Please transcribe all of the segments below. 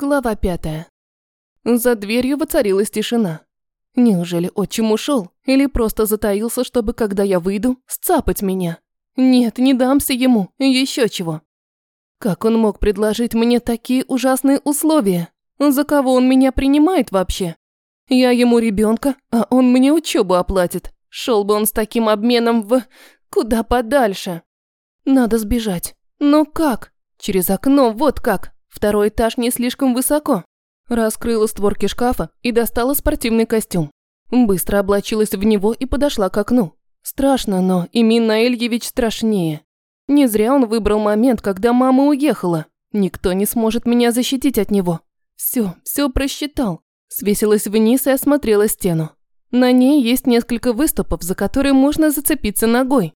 Глава пятая. За дверью воцарилась тишина. Неужели отчим ушел или просто затаился, чтобы, когда я выйду, сцапать меня? Нет, не дамся ему, еще чего. Как он мог предложить мне такие ужасные условия? За кого он меня принимает вообще? Я ему ребенка, а он мне учебу оплатит. Шел бы он с таким обменом в... куда подальше. Надо сбежать. Но как? Через окно, вот как. Второй этаж не слишком высоко. Раскрыла створки шкафа и достала спортивный костюм. Быстро облачилась в него и подошла к окну. Страшно, но Имин Наэльевич страшнее. Не зря он выбрал момент, когда мама уехала. Никто не сможет меня защитить от него. Все, все просчитал. Свесилась вниз и осмотрела стену. На ней есть несколько выступов, за которые можно зацепиться ногой.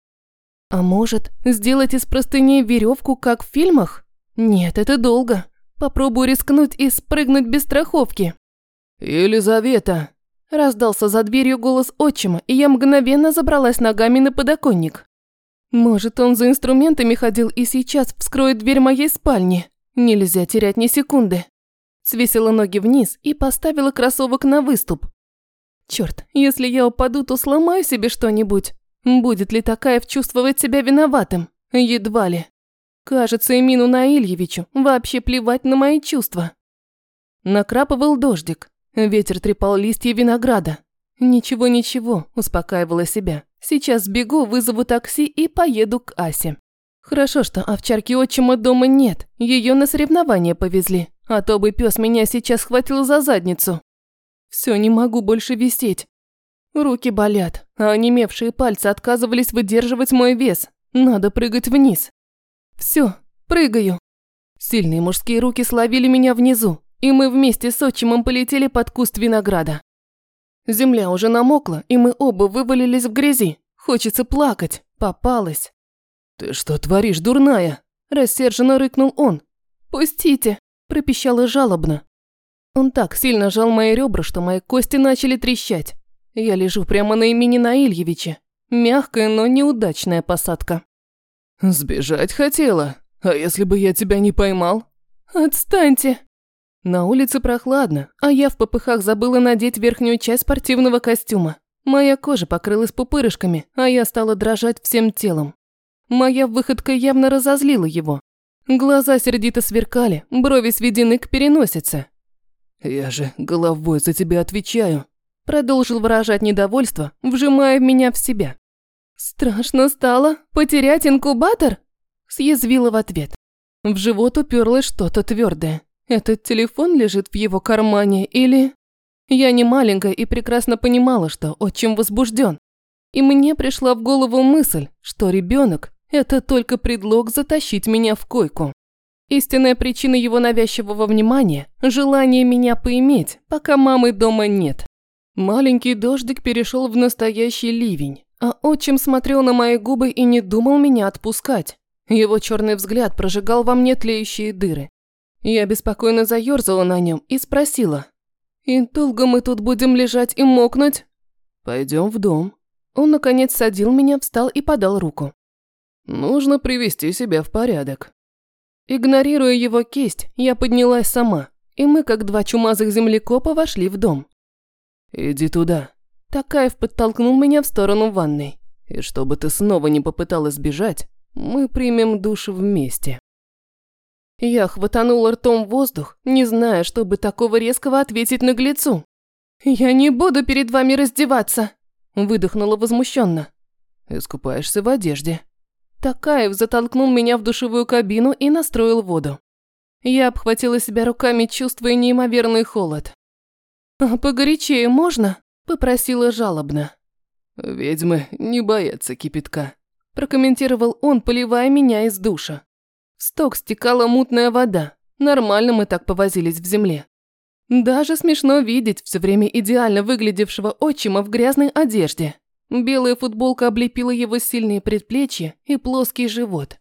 А может, сделать из простыней веревку, как в фильмах? Нет, это долго. Попробую рискнуть и спрыгнуть без страховки. «Елизавета!» Раздался за дверью голос отчима, и я мгновенно забралась ногами на подоконник. Может, он за инструментами ходил и сейчас вскроет дверь моей спальни. Нельзя терять ни секунды. Свесила ноги вниз и поставила кроссовок на выступ. Черт, если я упаду, то сломаю себе что-нибудь. Будет ли Такаев чувствовать себя виноватым? Едва ли. Кажется, Эмину Наильевичу вообще плевать на мои чувства. Накрапывал дождик. Ветер трепал листья винограда. Ничего-ничего, успокаивала себя. Сейчас сбегу, вызову такси и поеду к Асе. Хорошо, что овчарки отчима дома нет. Ее на соревнования повезли. А то бы пес меня сейчас схватил за задницу. Все, не могу больше висеть. Руки болят, а онемевшие пальцы отказывались выдерживать мой вес. Надо прыгать вниз. Все, прыгаю. Сильные мужские руки словили меня внизу, и мы вместе с отчимом полетели под куст винограда. Земля уже намокла, и мы оба вывалились в грязи. Хочется плакать. Попалась. «Ты что творишь, дурная?» Рассерженно рыкнул он. «Пустите!» – пропищала жалобно. Он так сильно жал мои ребра, что мои кости начали трещать. Я лежу прямо на имени Наильевича. Мягкая, но неудачная посадка. «Сбежать хотела? А если бы я тебя не поймал?» «Отстаньте!» На улице прохладно, а я в попыхах забыла надеть верхнюю часть спортивного костюма. Моя кожа покрылась пупырышками, а я стала дрожать всем телом. Моя выходка явно разозлила его. Глаза сердито сверкали, брови сведены к переносице. «Я же головой за тебя отвечаю», – продолжил выражать недовольство, вжимая меня в себя. «Страшно стало? Потерять инкубатор?» Съязвила в ответ. В живот уперлось что-то твердое. Этот телефон лежит в его кармане или... Я не маленькая и прекрасно понимала, что отчим возбужден. И мне пришла в голову мысль, что ребенок – это только предлог затащить меня в койку. Истинная причина его навязчивого внимания – желание меня поиметь, пока мамы дома нет. Маленький дождик перешел в настоящий ливень. А отчим смотрел на мои губы и не думал меня отпускать. Его черный взгляд прожигал во мне тлеющие дыры. Я беспокойно заерзала на нем и спросила. «И долго мы тут будем лежать и мокнуть?» Пойдем в дом». Он, наконец, садил меня, встал и подал руку. «Нужно привести себя в порядок». Игнорируя его кисть, я поднялась сама, и мы, как два чумазых землекопа, вошли в дом. «Иди туда», Такаев подтолкнул меня в сторону ванной. И чтобы ты снова не попыталась сбежать, мы примем душ вместе. Я хватанула ртом воздух, не зная, чтобы такого резкого ответить наглецу. «Я не буду перед вами раздеваться!» Выдохнула возмущенно. «Искупаешься в одежде». Такаев затолкнул меня в душевую кабину и настроил воду. Я обхватила себя руками, чувствуя неимоверный холод. «А погорячее можно?» Попросила жалобно. «Ведьмы не боятся кипятка», – прокомментировал он, поливая меня из душа. В сток стекала мутная вода. Нормально мы так повозились в земле. Даже смешно видеть все время идеально выглядевшего отчима в грязной одежде. Белая футболка облепила его сильные предплечья и плоский живот.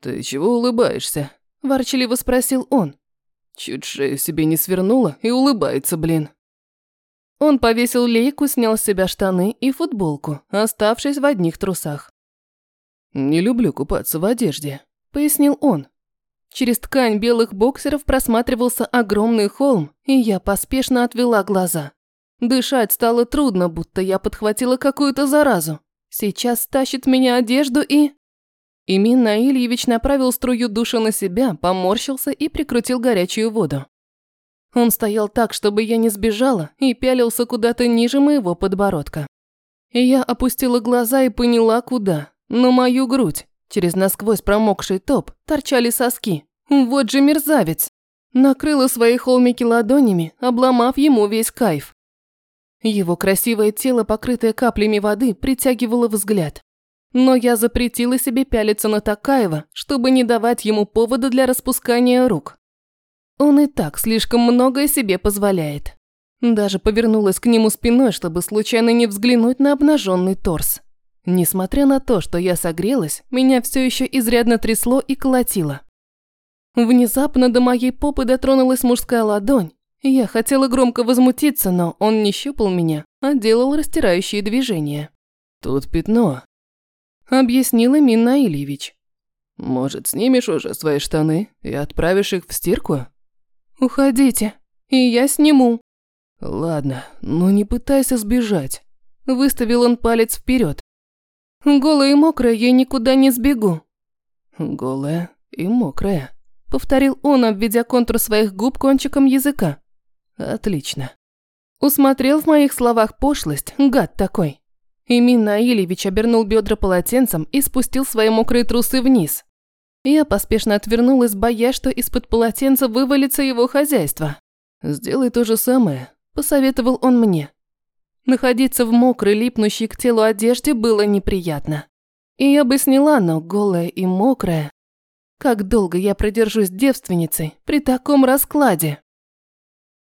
«Ты чего улыбаешься?» – ворчаливо спросил он. Чуть шею себе не свернула и улыбается, блин. Он повесил лейку, снял с себя штаны и футболку, оставшись в одних трусах. «Не люблю купаться в одежде», – пояснил он. Через ткань белых боксеров просматривался огромный холм, и я поспешно отвела глаза. Дышать стало трудно, будто я подхватила какую-то заразу. Сейчас тащит меня одежду и... Имин Наильевич направил струю душа на себя, поморщился и прикрутил горячую воду. Он стоял так, чтобы я не сбежала, и пялился куда-то ниже моего подбородка. Я опустила глаза и поняла, куда. На мою грудь. Через насквозь промокший топ торчали соски. Вот же мерзавец. Накрыла свои холмики ладонями, обломав ему весь кайф. Его красивое тело, покрытое каплями воды, притягивало взгляд. Но я запретила себе пялиться на Такаева, чтобы не давать ему повода для распускания рук. Он и так слишком многое себе позволяет. Даже повернулась к нему спиной, чтобы случайно не взглянуть на обнаженный торс. Несмотря на то, что я согрелась, меня все еще изрядно трясло и колотило. Внезапно до моей попы дотронулась мужская ладонь. Я хотела громко возмутиться, но он не щупал меня, а делал растирающие движения. «Тут пятно», – объяснил Эмин Наильевич. «Может, снимешь уже свои штаны и отправишь их в стирку?» «Уходите, и я сниму». «Ладно, но не пытайся сбежать». Выставил он палец вперед. Голая и мокрая я никуда не сбегу. Голая и мокрая. Повторил он, обведя контур своих губ кончиком языка. Отлично. Усмотрел в моих словах пошлость, гад такой. Имин Наилевич обернул бедра полотенцем и спустил свои мокрые трусы вниз. Я поспешно отвернулась, боясь, что из-под полотенца вывалится его хозяйство. «Сделай то же самое», – посоветовал он мне. Находиться в мокрой, липнущей к телу одежде было неприятно. И я бы сняла, но голая и мокрая. Как долго я продержусь девственницей при таком раскладе?